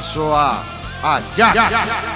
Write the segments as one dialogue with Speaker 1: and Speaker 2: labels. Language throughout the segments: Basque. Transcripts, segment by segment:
Speaker 1: da a Ah, já, já, já.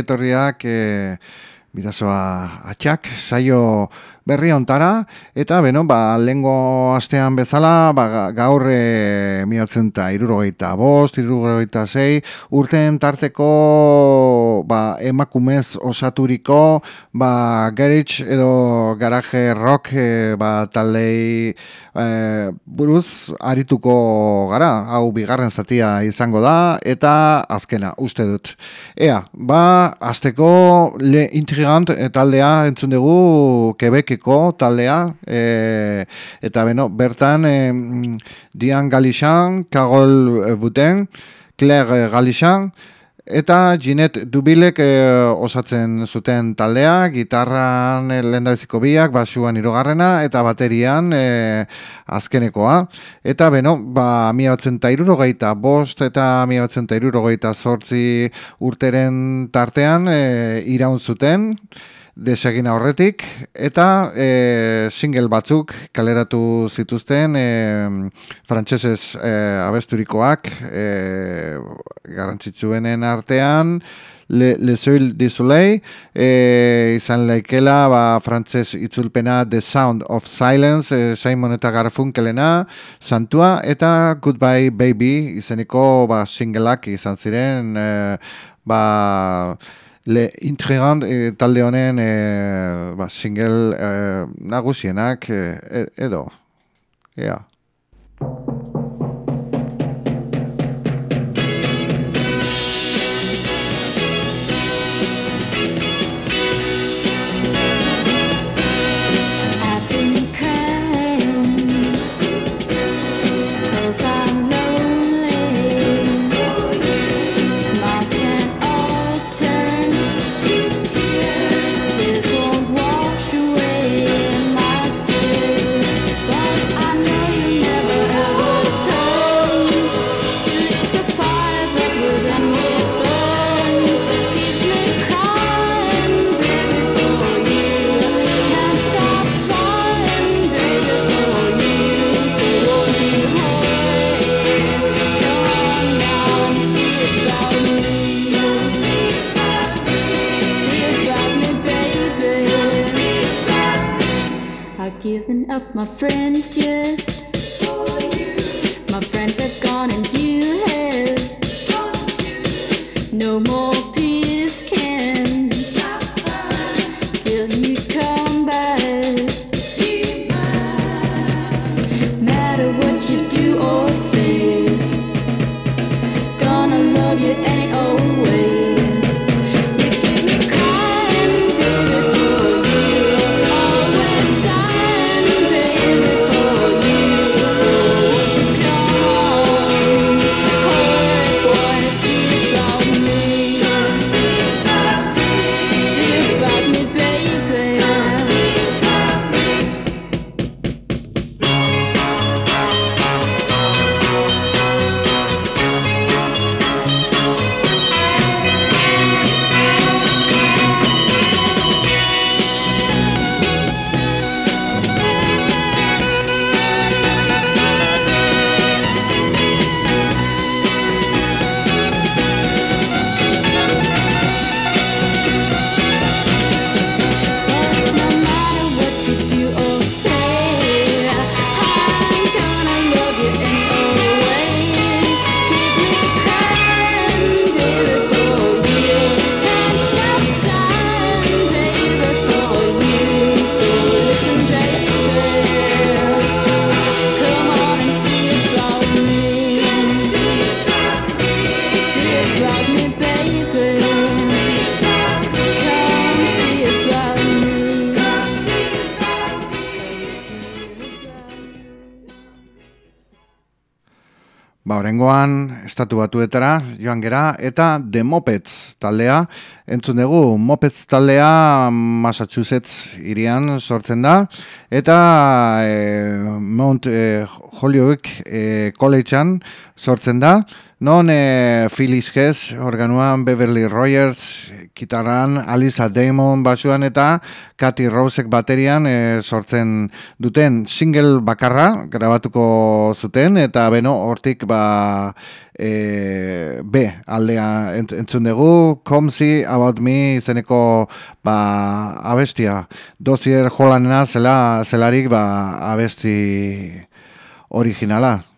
Speaker 1: Ongietorriak e, bidazoa atxak, saio berri ontara, eta beno, ba, lengo astean bezala, ba, gaur e, miratzen eta irurogeita bost, irurogeita zei, urten tarteko ba, emakumez osaturiko, ba, garage edo garaje rock e, ba, talei e, buruz arituko gara, hau bigarren zatia izango da, eta azkena, uste dut. Ea, ba, azteko le intrigant taldea entzun dugu Quebec taldea e, eta beno, bertan e, Dian Galixan, Carol Buten, Claire Galixan eta Ginette Dubilek e, osatzen zuten taldea, gitarran e, lendabiziko biak, basuan irogarrena eta baterian e, azkenekoa. Eta beno, ba, mia batzen ta bost eta mia batzen ta sortzi urteren tartean e, iraun zuten desegin horretik eta e, single batzuk kaleratu zituzten e, frantsesez e, abesturikoak e, garantzitsuenen artean Le, Le Soil du Soleil e, izan laikela ba, frantses itzulpena The Sound of Silence e, Simon eta Garfunkelena Santua eta Goodbye Baby izeneko ba, singleak izan ziren e, ba Le Intrigant e, talde honen e, ba, single e, nagusienak e, edo. Ea.
Speaker 2: I've
Speaker 1: Orengoan, estatu batuetara, joan gera, eta The Mopeds taldea, entzun dugu, Mopeds taldea Massachusetts irian sortzen da, eta e, Mount e, Holyoke e, Collegean sortzen da, non e, Phyllis Hess, organuan Beverly Rogers, kitaran Alisa Damon basuan eta Katy Rosek baterian e, sortzen duten single bakarra grabatuko zuten eta beno hortik ba e, B aldea ent, entzun dugu Come See About Me izeneko ba, abestia. Dozier jolanena zela, zelarik ba, abesti originala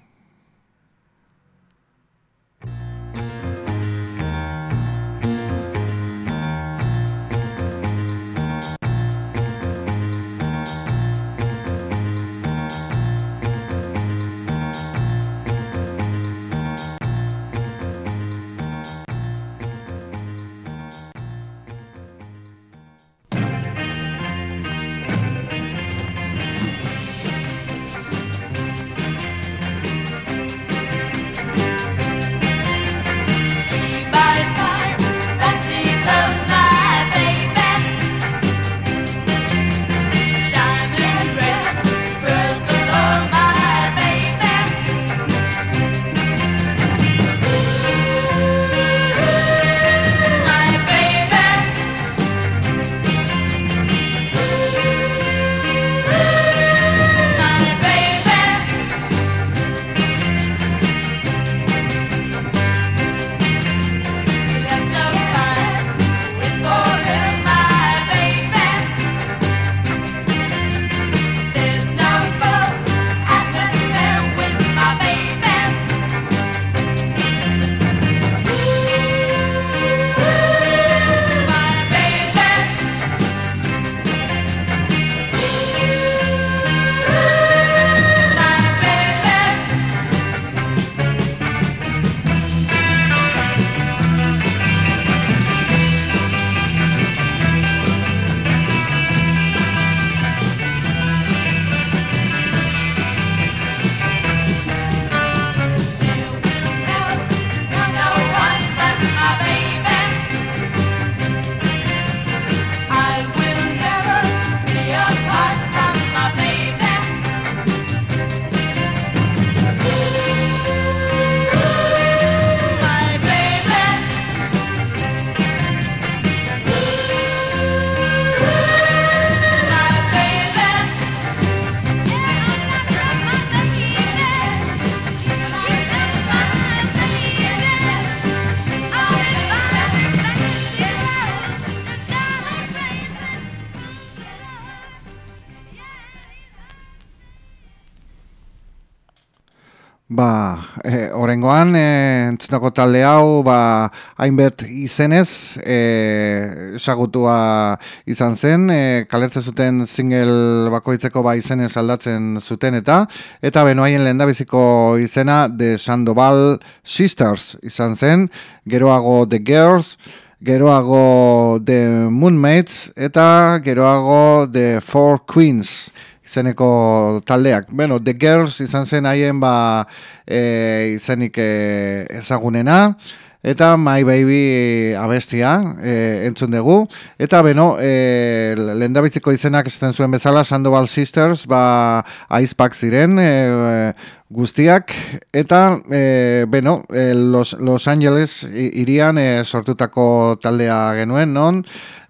Speaker 1: orengoan, e, entzutako talde hau, ba, hainbet izenez, e, esagutua izan zen, e, kalertze zuten single bakoitzeko ba izenez aldatzen zuten eta, eta beno haien lehendabiziko izena The Sandoval Sisters izan zen, geroago The Girls, geroago The Moonmates, eta geroago The Four Queens izeneko taldeak. Bueno, The Girls izan zen haien ba e, izenik e, ezagunena, eta My Baby abestia e, entzun dugu. Eta beno, e, lehendabitziko izenak esaten zuen bezala, Sandoval Sisters, ba, aizpak ziren, e, guztiak, eta, e, beno, e, Los, Los Angeles irian e, sortutako taldea genuen, non?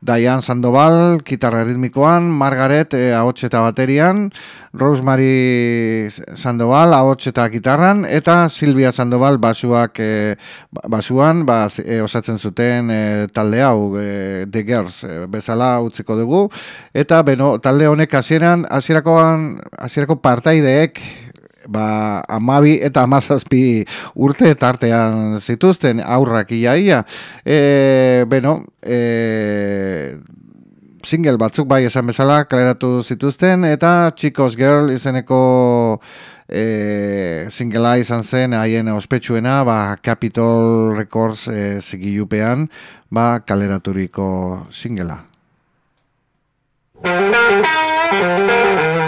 Speaker 1: Diane Sandoval, gitarra ritmikoan, Margaret, eh, ahots eta baterian, Rosemary Sandoval, ahots eta gitarran, eta Silvia Sandoval, basuak, ba- basuan, ba, eh, osatzen zuten eh, talde hau, eh, The Girls, eh, bezala utziko dugu, eta beno, talde honek hasieran, hasierakoan, hasierako partaideek, ba, amabi eta amazazpi urte tartean zituzten aurrak iaia. E, beno, e, single batzuk bai esan bezala kaleratu zituzten eta Chicos Girl izeneko e, singlea izan zen haien ospetsuena ba, Capitol Records e, zigilupean ba, kaleraturiko singlea.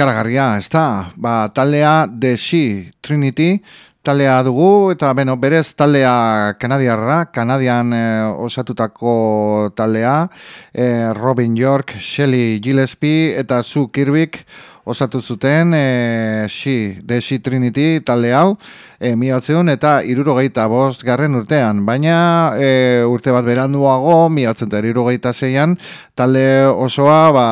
Speaker 1: ikaragarria, ez da? Ba, taldea The She Trinity, taldea dugu, eta beno, berez taldea kanadiarra, kanadian eh, osatutako taldea, eh, Robin York, Shelley Gillespie eta Sue Kirbyk osatu zuten e, She, The She Trinity talde hau, e, mi batzeun eta irurogeita bost garren urtean, baina e, urte bat beranduago, mi batzen eta zeian, talde osoa ba,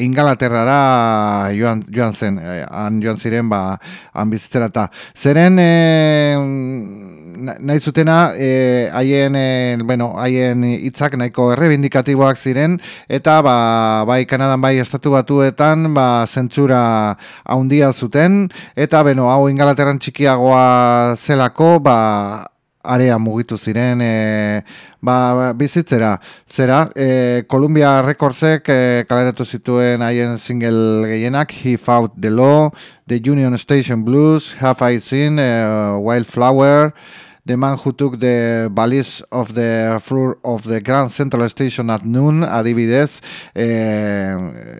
Speaker 1: ingalaterrara joan, joan zen, e, han joan ziren ba, han bizitzera eta. Zeren, e, nahi zutena eh, haien e, bueno, haien hitzak nahiko errebindikatiboak ziren eta ba, bai Kanadan bai estatu batuetan ba zentsura handia zuten eta beno hau Ingalaterran txikiagoa zelako ba area mugitu ziren e, ba, bizitzera. Zera, e, Columbia Recordsek e, kaleratu zituen haien single gehienak, He Fought the Law, The Union Station Blues, Have I Seen, e, Wildflower, The Man Who Took the Valise of the Floor of the Grand Central Station at Noon, adibidez, e,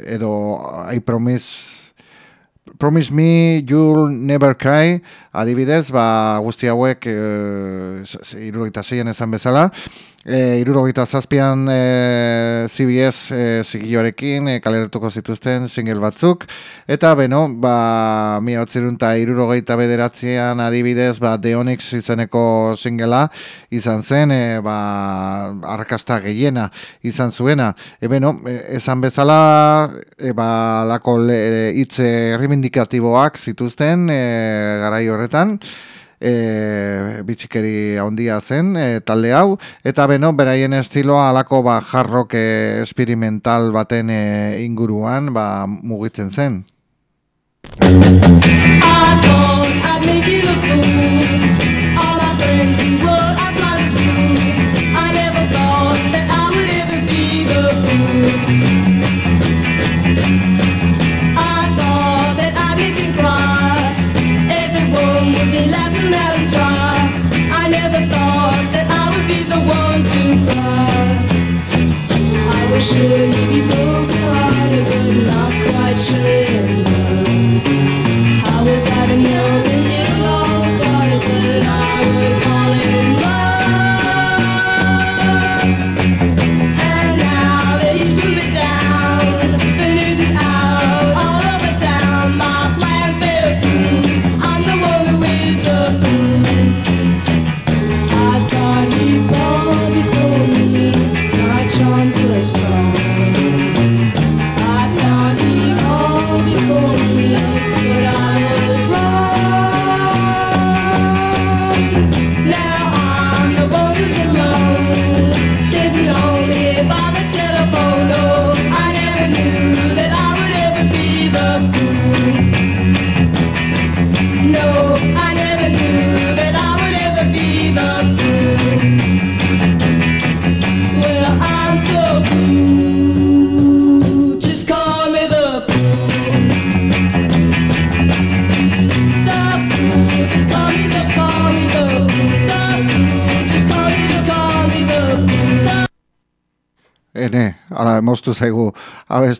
Speaker 1: edo I Promise Promise Me You'll Never Cry, adibidez, ba, guzti hauek e, irurogeita zeien esan bezala, e, irurogeita zazpian e, CBS e, zigioarekin e, kaleratuko zituzten single batzuk, eta beno, ba, mi eta irurogeita bederatzean adibidez, ba, The Onyx izeneko singela izan zen, e, ba, arrakasta gehiena izan zuena. E, beno, e, esan bezala, e, ba, lako le- hitze errimindikatiboak zituzten e, garai horretan, e, bitxikeri handia zen e, talde hau, eta beno, beraien estiloa alako ba, jarrok e, experimental baten e, inguruan ba, mugitzen zen.
Speaker 3: I thought I'd make you a
Speaker 1: 是一片。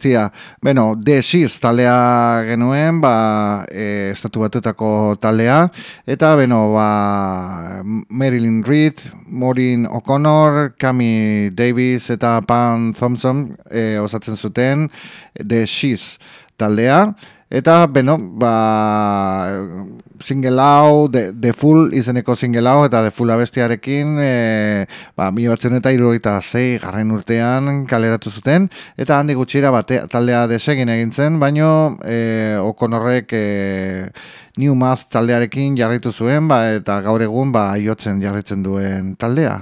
Speaker 1: Abestia. Beno, The She's taldea genuen, ba, e, estatu batetako taldea, eta, beno, ba, Marilyn Reed, Maureen O'Connor, Cami Davis eta Pam Thompson e, osatzen zuten She's taldea, eta, beno, ba, single hau, The, The Full izeneko single hau, eta The Full abestiarekin, e, ba, mi batzen eta irurogeita zei garren urtean kaleratu zuten, eta handi gutxira bate, taldea desegin egin zen, baino e, Okonorrek e, New Math taldearekin jarraitu zuen, ba, eta gaur egun ba, jotzen jarraitzen duen taldea.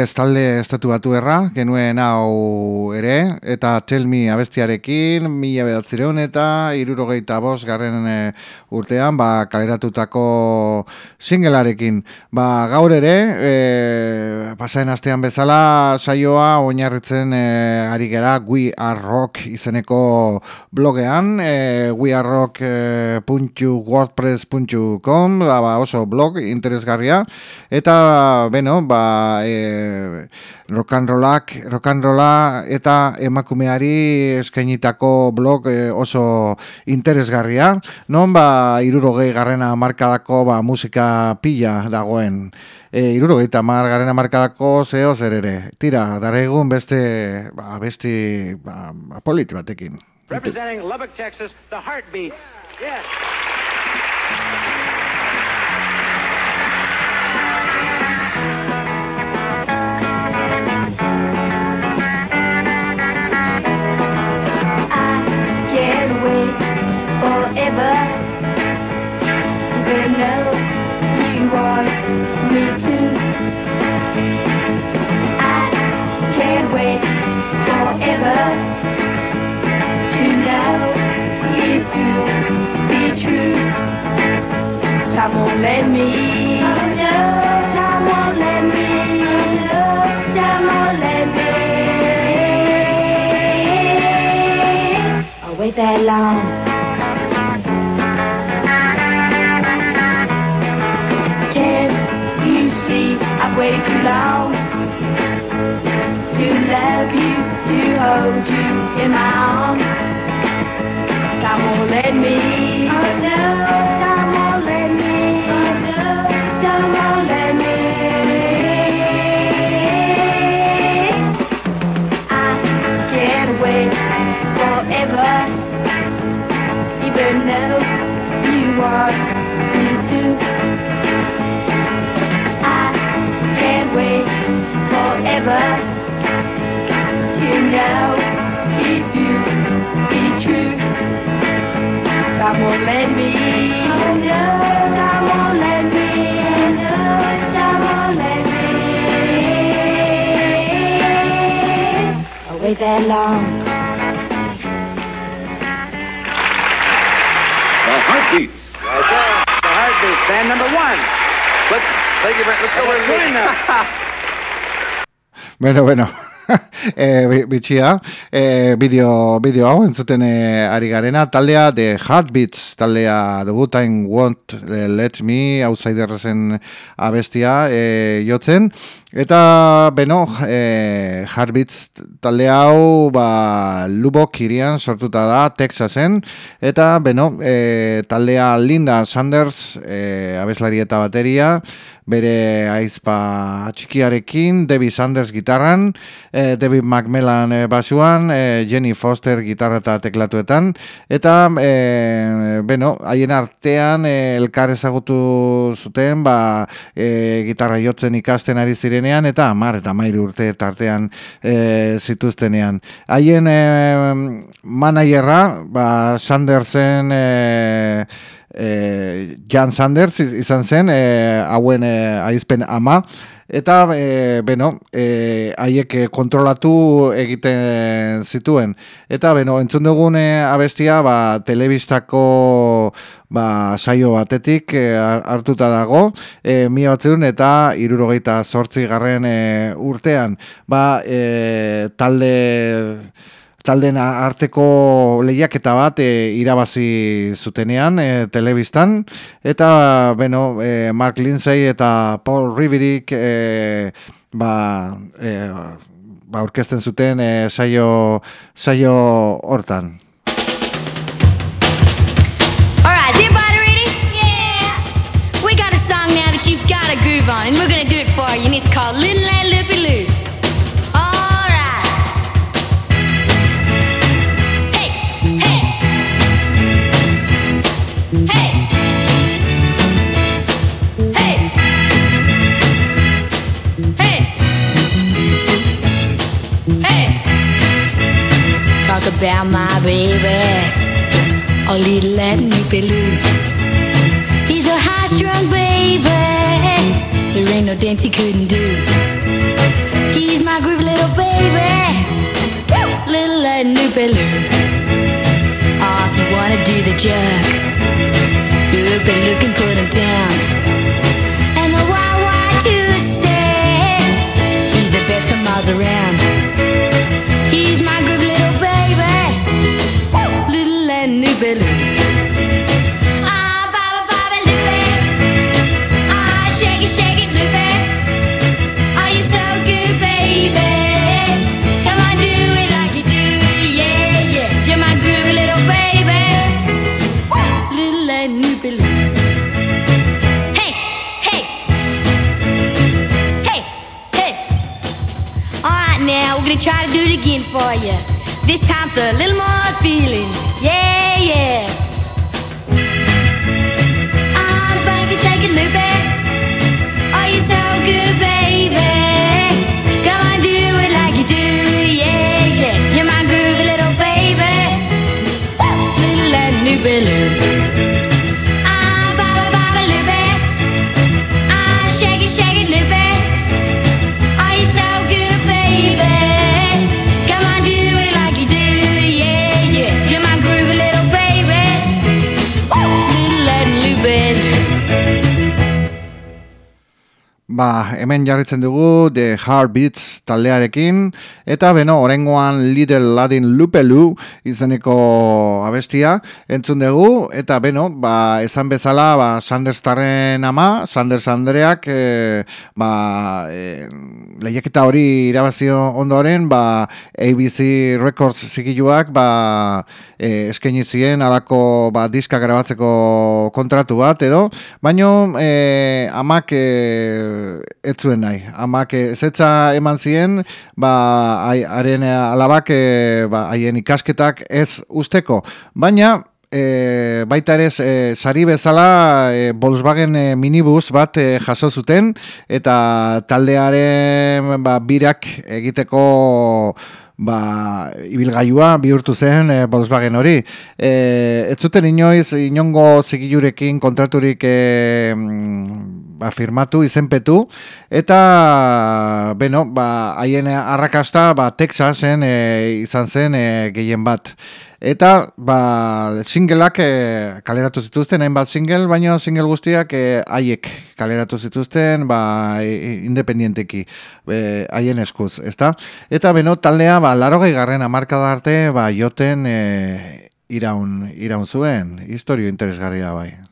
Speaker 1: Termites talde estatu batu erra, genuen hau ere, eta Tell Me abestiarekin, mila bedatzireun eta irurogeita bos garren e, urtean, ba, kaleratutako singelarekin. Ba, gaur ere, e, pasaen astean bezala, saioa oinarritzen e, ari gera We Are Rock izeneko blogean, e, wearerock.wordpress.com, ba, ba, oso blog interesgarria, eta, beno, ba, e, rock and rollak, rock and rolla eta emakumeari eskainitako blog e, oso interesgarria. Non ba irurogei garrena markadako ba, musika pila dagoen. E, irurogei eta mar garrena markadako zeo zer ere. Tira, dara egun beste, ba, beste ba, politi batekin.
Speaker 4: Representing Lubbock, Texas, the Heartbeats. Yes.
Speaker 5: Can't you see I've waited too long to love you, to hold you in my arms? Time won't let me. Oh no, forever to know if you be true. Time won't let me. Oh no, time won't let me. Oh no, time won't let me. I'll wait that long.
Speaker 6: The Heartbeats.
Speaker 4: Yes, sir. The Heartbeats, band number one. Let's thank you. Let's go with doing now.
Speaker 1: Bueno, bueno. e, bi- bitxia, e, bideo, bideo hau entzuten e, ari garena, taldea The Heartbeats, taldea Good Time Won't Let Me, Outsidersen abestia e, jotzen, eta, beno, e, Heartbeats talde hau, ba, Lubbock irian sortuta da, Texasen, eta, beno, e, taldea Linda Sanders, e, abeslari eta bateria, bere aizpa txikiarekin, Debbie Sanders gitarran, eh, David Macmillan eh, basuan, eh, Jenny Foster gitarra eta teklatuetan, eta, eh, beno, haien artean eh, elkar ezagutu zuten, ba, eh, gitarra jotzen ikasten ari zirenean, eta amar eta mairu urte tartean eh, zituztenean. Haien eh, managerra, ba, Sandersen, eh, e, Jan Sanders iz- izan zen, e, hauen e, aizpen ama, eta, e, beno, e, haiek kontrolatu egiten zituen. Eta, beno, entzun dugun abestia, ba, telebistako ba, saio batetik e, har- hartuta dago, e, mila batzeun eta irurogeita sortzi garren e, urtean. Ba, e, talde talden arteko lehiaketa bat e, irabazi zutenean e, telebistan eta beno e, Mark Lindsay eta Paul Riverick e, ba, e, ba aurkezten zuten e, saio saio hortan.
Speaker 3: All right, is ready? Yeah. We got a song now that you've got a groove on, and we're gonna do it for you, and it's called Little baby. A little Latin Lou. He's a high strung baby. There ain't no dance he couldn't do. He's my groovy little baby. Little Ed Loopy-Loo. Oh, if you wanna do the jerk, Loopy-Loo can put him down. To do it again for you. This time for a little more feeling, yeah, yeah. Ah, it, shake it, loopy. Are you so good, baby?
Speaker 1: Ba, hemen jarritzen dugu The Heartbeats taldearekin, eta beno, orengoan Little Ladin Lupelu izeneko abestia entzun dugu, eta beno, ba, esan bezala, ba, Sanders Tarren ama, Sanders Andreak, e, ba, e, lehiaketa hori irabazio ondoren, ba, ABC Records zigiluak, ba, e, eskaini zien alako ba, diska grabatzeko kontratu bat edo, baino e, amak e, ez zuen nahi. Amak e, ezetza eman zien, ba, haren alabak e, ba, haien ikasketak ez usteko. Baina, e, baita ere e, sari bezala e, Volkswagen e, minibus bat e, jaso zuten eta taldearen ba, birak egiteko ba, ibilgailua bihurtu zen e, Volkswagen hori. E, ez zuten inoiz inongo zigilurekin kontraturik e, mm, ba, firmatu, izenpetu, eta beno, ba, haien arrakasta ba, Texasen e, izan zen e, gehien bat. Eta ba, singleak e, kaleratu zituzten, hainbat single, baino single guztiak e, haiek kaleratu zituzten, ba, e, independienteki, e, haien eskuz, ezta? Eta beno, taldea, ba, laro garren amarkada arte, ba, joten e, iraun, iraun zuen, historio interesgarria bai.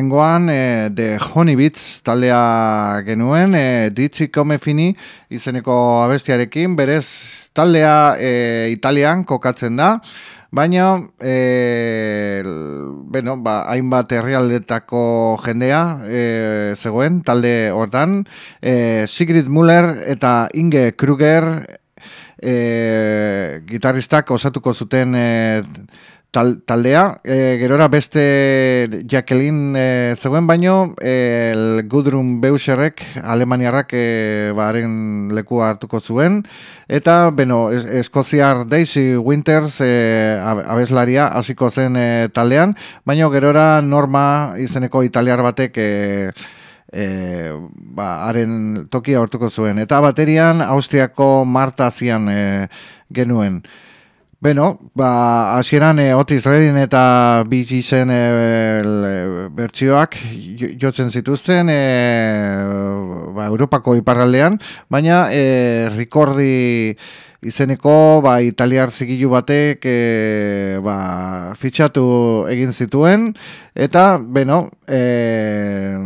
Speaker 1: Orengoan, e, The Honey Beats taldea genuen, e, Ditzi Come Fini izeneko abestiarekin, berez taldea e, Italian kokatzen da, baina e, beno, ba, hainbat herrialdetako jendea e, zegoen, talde hortan, e, Sigrid Muller eta Inge Kruger e, gitarristak osatuko zuten e, tal, taldea, e, gerora beste Jacqueline e, zegoen baino, e, el Gudrun Beuserrek, Alemaniarrak e, baren lekua hartuko zuen, eta, beno, es, Eskoziar Daisy Winters e, ab- abeslaria hasiko zen e, taldean, baino gerora Norma izeneko italiar batek e, e, ba, haren tokia hortuko zuen. Eta baterian Austriako Marta zian e, genuen. Beno, ba, hasieran e, Otis Redding eta Bee Geesen e, bertsioak jo- jotzen zituzten e, ba, Europako iparraldean, baina e, Ricordi izeneko ba, italiar zigilu batek e, ba, fitxatu egin zituen, eta, beno, e,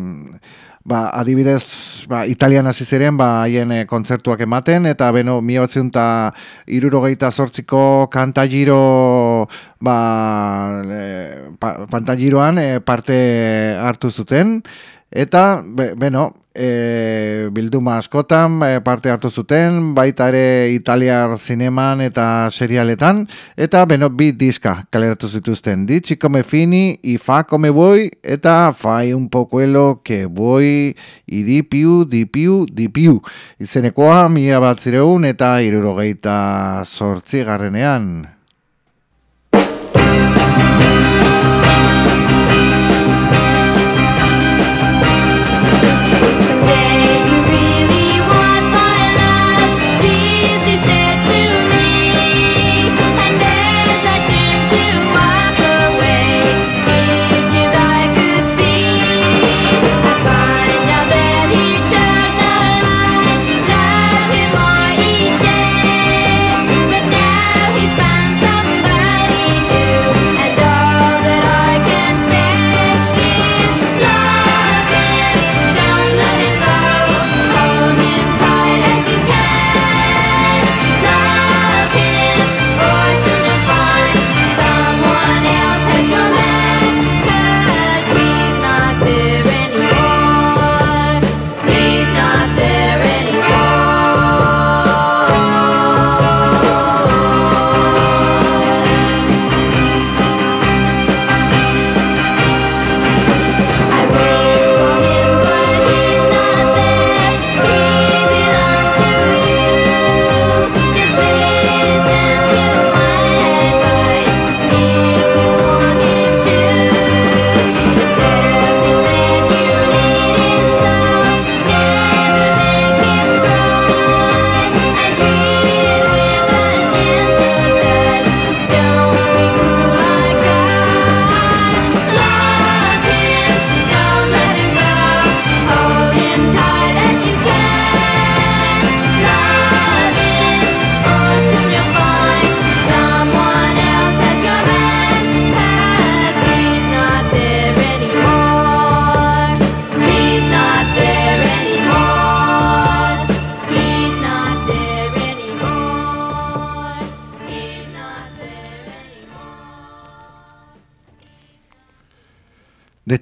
Speaker 1: ba, adibidez, ba, italian hasi ziren, ba, haien e, kontzertuak ematen, eta beno, mi batzion eta irurogeita sortziko kantagiro ba, e, pa, e, parte hartu zuten, eta, be, beno, e, bilduma askotan e, parte hartu zuten, baita ere italiar zineman eta serialetan, eta beno, bi diska kaleratu zituzten, Dici come fini, y fa come voy, eta fai un poquelo que voy, y dipiu, dipiu, dipiu. Izenekoa, mila bat zireun eta irurogeita sortzi garrenean.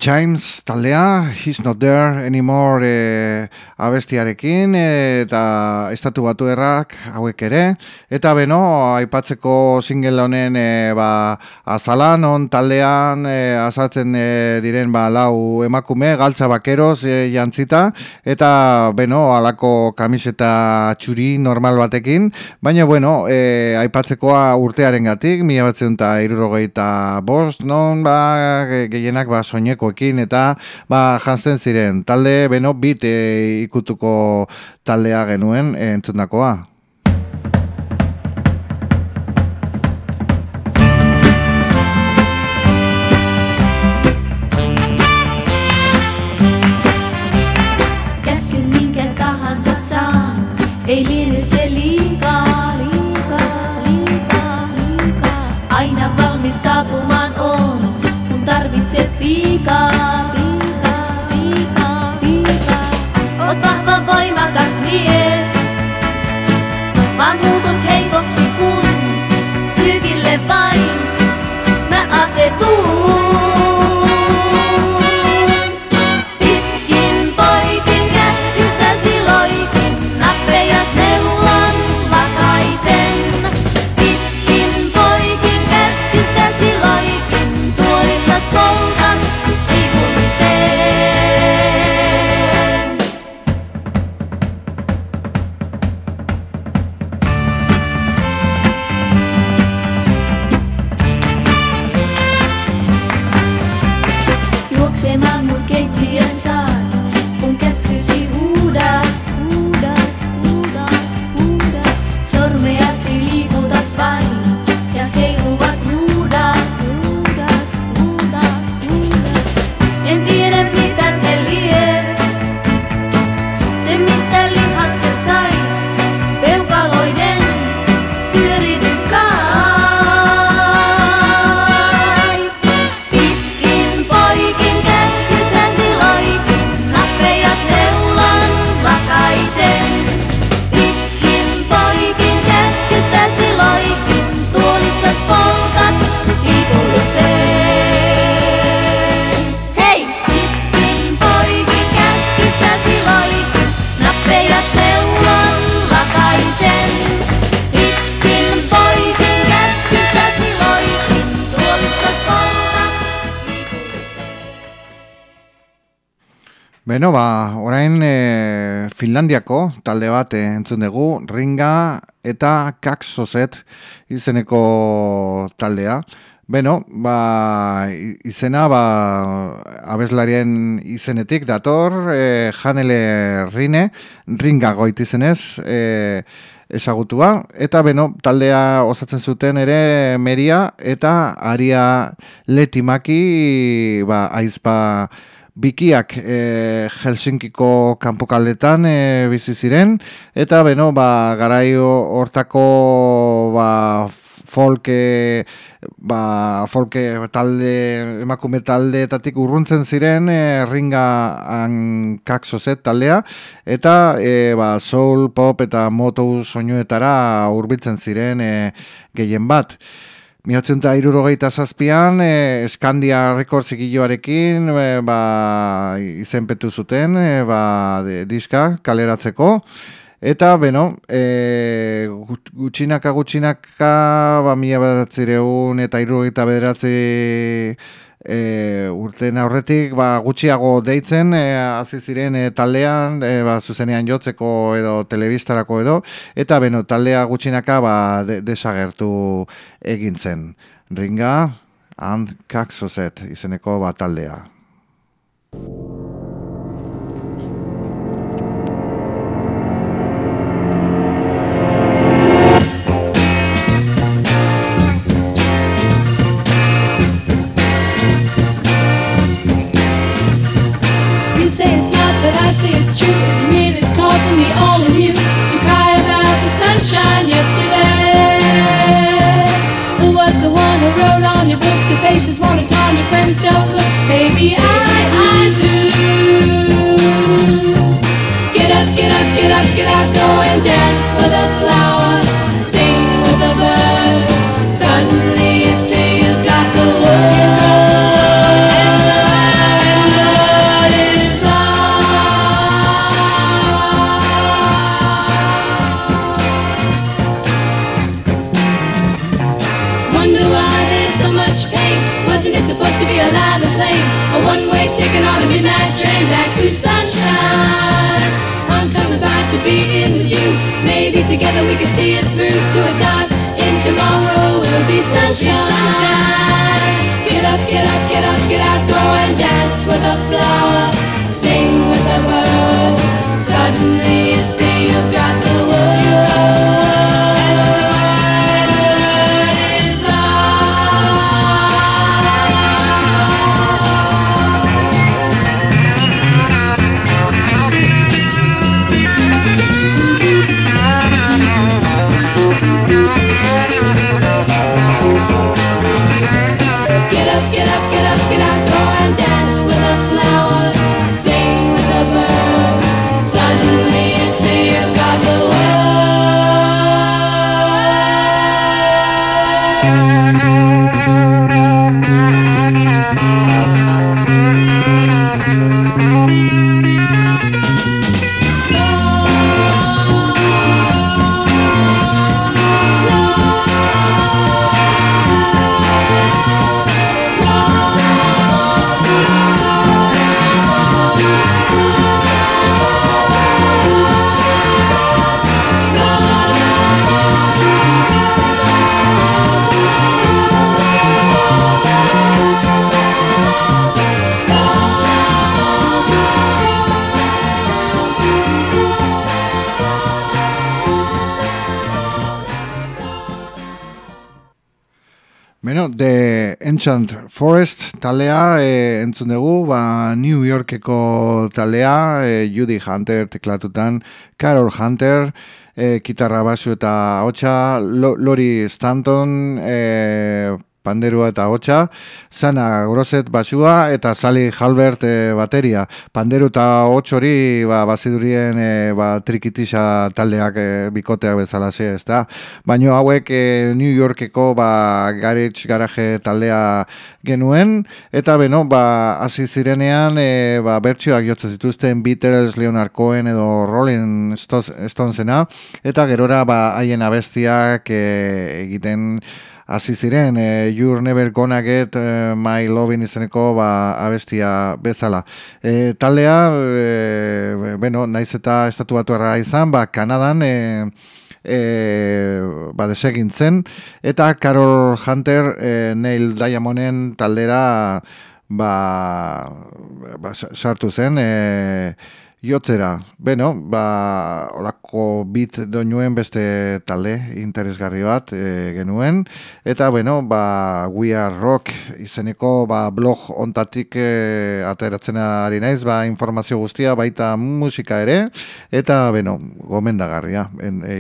Speaker 1: Chimes taldea, He's Not There Anymore e, abestiarekin e, eta estatu batu errak hauek ere. Eta beno, aipatzeko single honen e, ba, azalan on taldean e, azaltzen e, diren ba, lau emakume, galtza bakeroz e, jantzita. Eta beno, alako kamiseta txuri normal batekin. Baina bueno, e, aipatzekoa urtearen gatik, mila batzen eta irurogeita bost, non ba, ge- gehienak ba, soinekoekin eta ba, jantzen ziren. Talde, beno, bit e, ikutuko taldea genuen e, entzundakoa. Finlandiako talde bat eh, entzun dugu, Ringa eta Kaksozet izeneko taldea. Beno, ba, izena, ba, abeslarien izenetik dator, e, Janele Rine, Ringa goit izenez, e, ezagutua, eta beno, taldea osatzen zuten ere Meria eta Aria Letimaki, ba, aizpa bikiak e, Helsinkiko kanpokaldetan e, bizi ziren, eta beno, ba, garaio hortako ba, folke, ba, folke talde, emakume taldeetatik urruntzen ziren e, ringa kaksozet taldea, eta e, ba, soul, pop eta moto soinuetara hurbiltzen ziren e, gehien bat. Miratzen eta irurogeita zazpian, e, Eskandia Records ikilloarekin e, ba, izenpetu zuten e, ba, de, diska kaleratzeko. Eta, beno, e, gut- gutxinaka gutxinaka, ba, mila bederatzireun eta irurogeita bederatzi e, urten aurretik ba, gutxiago deitzen e, hasi ziren e, taldean e, ba, zuzenean jotzeko edo telebistarako edo eta beno taldea gutxinaka ba, de, desagertu egin zen. Ringa and Kaxoset izeneko ba, taldea
Speaker 3: be sunshine. Get up, get up, get up, get out, go and dance with a flower. Sing
Speaker 1: Enchant Forest taldea e, entzun dugu, ba, New Yorkeko taldea, e, Judy Hunter teklatutan, Carol Hunter, e, kitarra basu eta hotxa, Lo, Lori Stanton, e, panderua eta hotxa, Sana Grosset basua eta Sally Halbert e, bateria. Panderu eta hotx ba, bazidurien e, ba, trikitisa taldeak e, bikoteak bezala ze, ez da? Baina hauek e, New Yorkeko ba, garage garaje taldea genuen, eta beno, ba, hasi zirenean e, ba, bertsioak jotzen zituzten Beatles, Leonard Cohen edo Rolling Stones- Stonesena, eta gerora ba, haien abestiak e, egiten hasi ziren e, You're Never Gonna Get e, My Lovin' izeneko ba, abestia bezala. E, taldea, e, bueno, naiz eta estatu batuarra izan, ba, Kanadan e, e, ba, desegin zen, eta Carol Hunter e, Neil Diamonden taldera ba, ba, sa- sartu zen, e, jotzera. Beno, ba, olako bit doinuen beste talde interesgarri bat e, genuen. Eta, bueno, ba, We Are Rock izeneko ba, blog ontatik e, ateratzen ari naiz, ba, informazio guztia, baita musika ere. Eta, beno, gomendagarria. En, e,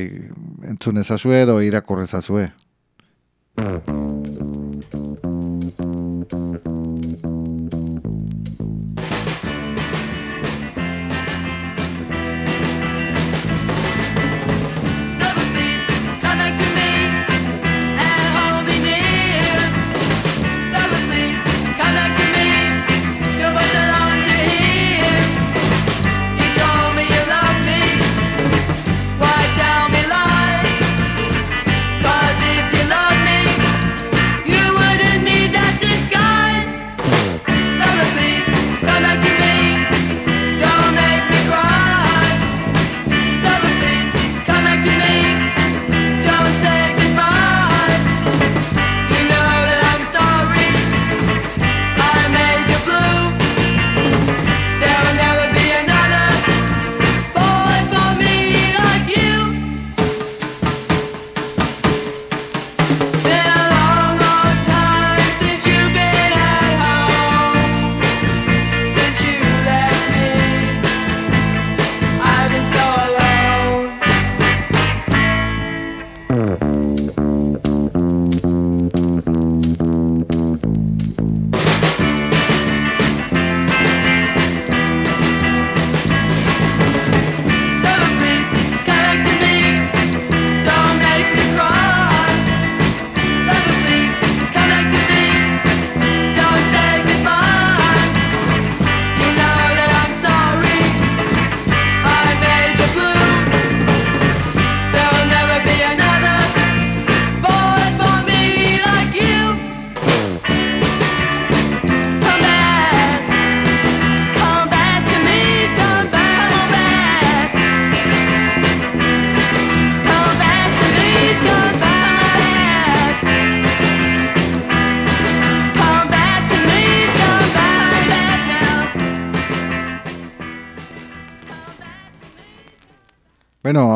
Speaker 1: entzun ezazue edo irakurri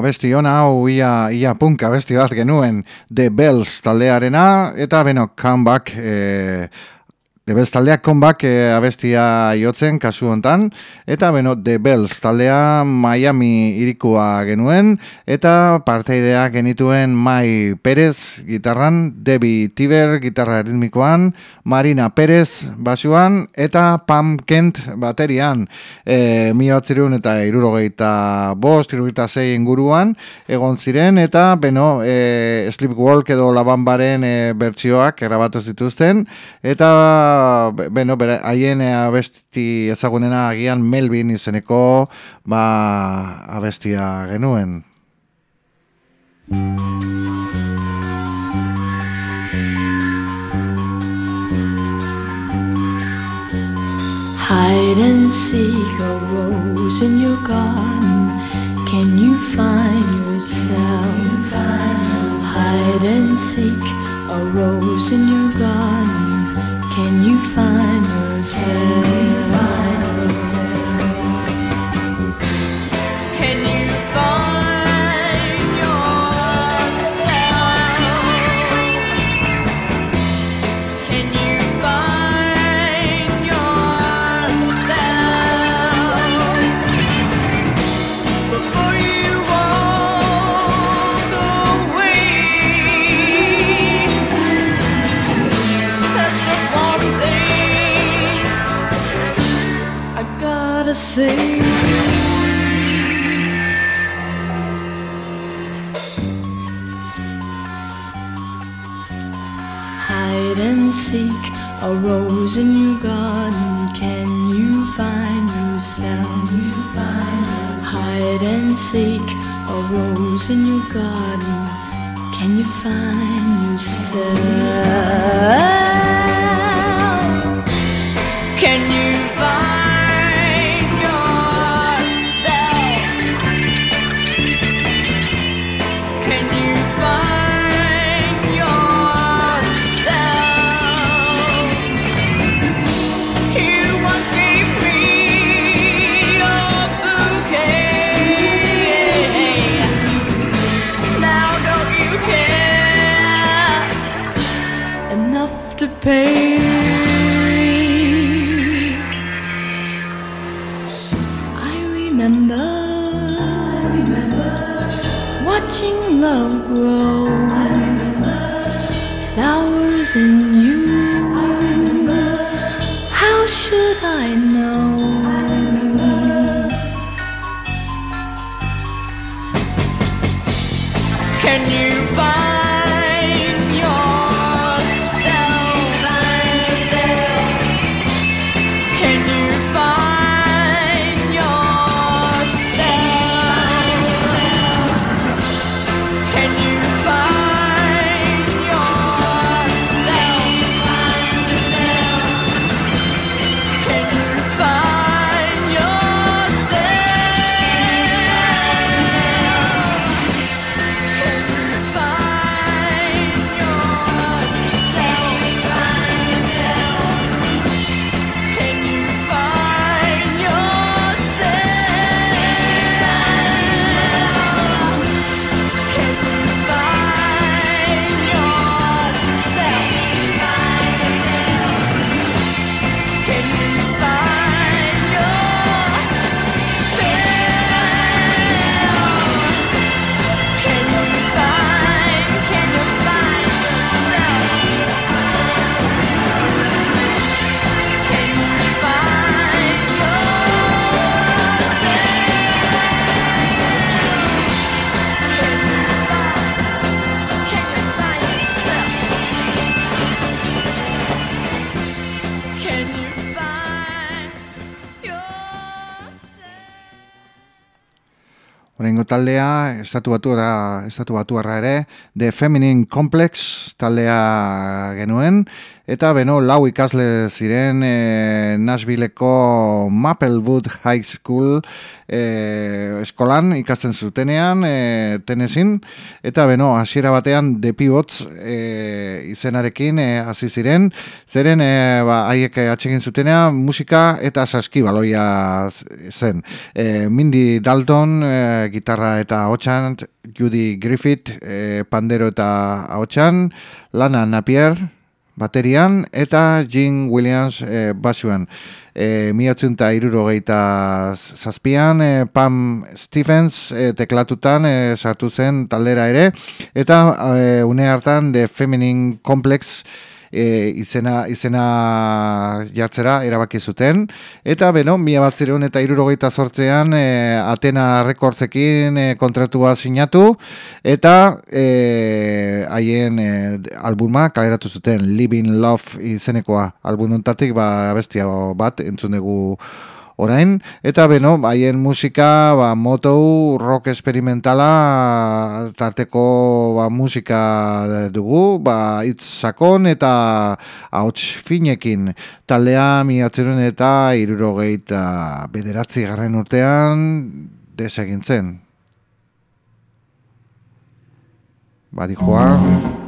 Speaker 1: abesti ona hau ia, ia punk abesti bat genuen The Bells taldearena, eta beno, comeback, e, The Bells taldeak comeback e, abestia jotzen kasu hontan, eta beno, The Bells taldea Miami irikua genuen, eta parteideak genituen Mai Perez gitarran, Debbie Tiber gitarra ritmikoan, Marina Perez basuan, eta Pam Kent baterian, e, mila batzirun eta irurogeita bost, irurogeita zei inguruan, egon ziren, eta, beno, e, Sleepwalk edo Labambaren e, bertsioak grabatu zituzten, eta, beno, bera- haien abesti ezagunena agian Melvin izeneko, ba, abestia genuen.
Speaker 2: Hide and seek a rose in your garden. Can you find yourself? Hide and seek a rose in your garden. Can you find yourself? Hide and seek a rose in your garden. Can you find yourself? Hide and seek a rose in your garden. Can Can you find yourself? Watching love grow. Flowers in
Speaker 1: taldea, estatu batuara, estatu batuarra ere, The Feminine Complex taldea genuen, eta beno, lau ikasle ziren e, Nashvilleko Maplewood High School e, eskolan ikasten zutenean, e, Tennessee, eta beno, hasiera batean The Pivots e, izenarekin e, hasi ziren, zeren e, ba, haiek atxegin zutenean musika eta saskibaloia zen. E, Mindy Dalton, e, gitarra eta ahotsan, Judy Griffith, e, pandero eta ahotsan, Lana Napier, baterian, eta Jean Williams e, basuan. E, Miatzen eta irurogeita zazpian, e, Pam Stephens e, teklatutan e, sartu zen taldera ere, eta e, une hartan The Feminine Complex e, izena, izena jartzera erabaki zuten. Eta, beno, mila batzireun eta irurogeita sortzean e, Atena Rekordzekin e, kontratua sinatu, eta e, haien e, albuma kaleratu zuten Living Love izenekoa albunontatik ba, bestia bat entzun dugu orain, eta beno, haien musika, ba, motou, rock experimentala, tarteko ba, musika dugu, ba, itz sakon eta ahots finekin. Taldea miatzerun eta irurogeita bederatzi garren urtean desegintzen. Badijoa...
Speaker 3: Let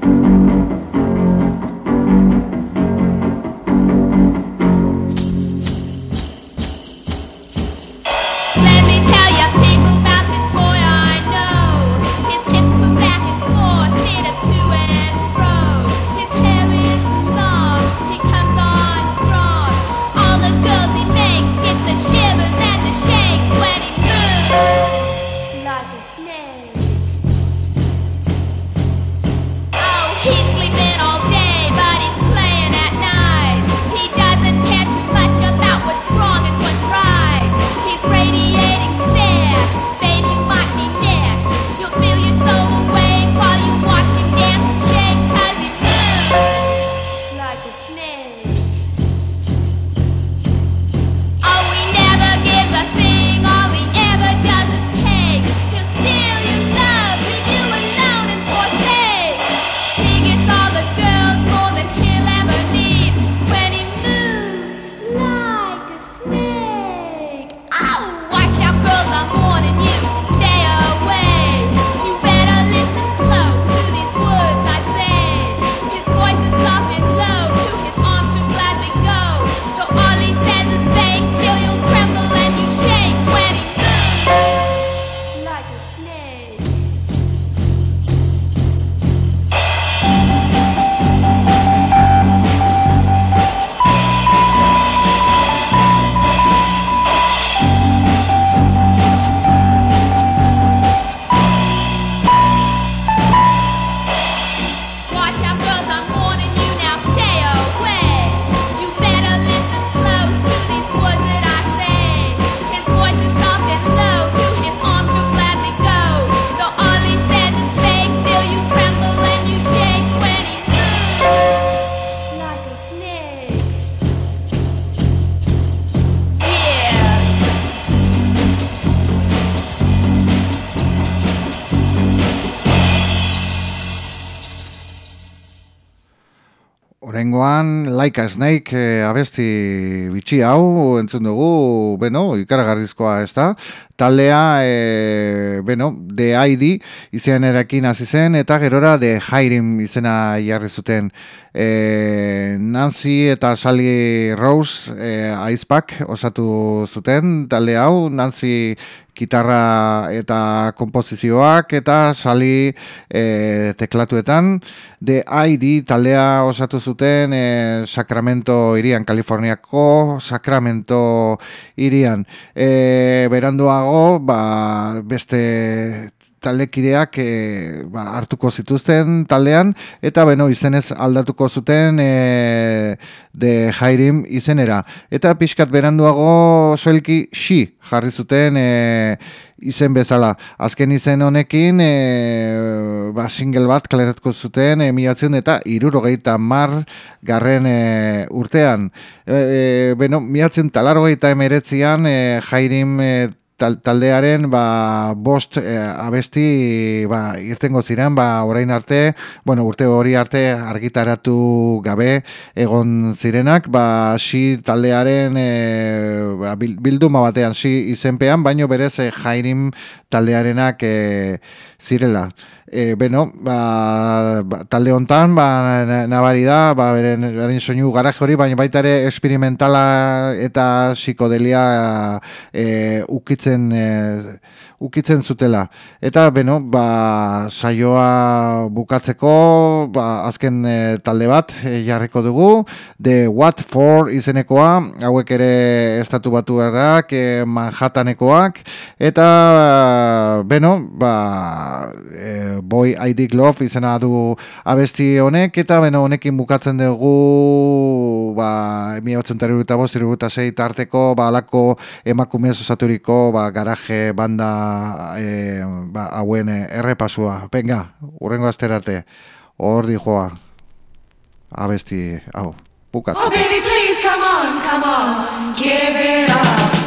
Speaker 1: lehengoan Like a Snake e, abesti bitxi hau entzun dugu, beno, ikaragarrizkoa ez da, taldea, e, beno, The ID izen erakin hasi zen, eta gerora The Hirim izena jarri zuten. E, Nancy eta Sally Rose e, Icepack osatu zuten talde hau, Nancy gitarra eta komposizioak eta sali e, teklatuetan. The ID taldea osatu zuten e, Sacramento irian, Kaliforniako Sacramento irian e, beranduago ba, beste taldekideak e, ba, hartuko zituzten taldean eta beno izenez aldatuko zuten e, de Jairim izenera eta pixkat beranduago soilki xi jarri zuten e, izen bezala. Azken izen honekin e, ba, single bat kaleratko zuten e, milatzen eta irurogeita mar garren e, urtean. E, e, beno, milatzen talarrogeita emeretzian e, Jairim e, tal- taldearen ba, bost eh, abesti ba, irtengo ziren, ba, orain arte, bueno, urte hori arte argitaratu gabe egon zirenak, ba, si taldearen eh, ba, bil- bilduma batean, si izenpean, baino berez eh, jairim taldearenak eh, zirela. E, beno, ba, ba, talde hontan, ba, na- nabari da, ba, beren, beren soinu garaje hori, baina baita ere experimentala eta psikodelia e, ukitzen, e, ukitzen zutela. Eta, beno, ba, saioa bukatzeko, ba, azken e, talde bat e, jarriko dugu, The What For izenekoa, hauek ere estatu batu errak, e, Manhattanekoak, eta, beno, ba, e, Boy I Dig Love izena du abesti honek, eta beno honekin bukatzen dugu ba, mi batzen sei tarteko, ba, alako emakumez osaturiko ba, garaje banda e, ba, hauen eh, errepasua. Benga, urrengo astera arte, hor dijoa abesti hau, bukatzen.
Speaker 7: Oh baby, please, come on, come on, give it up.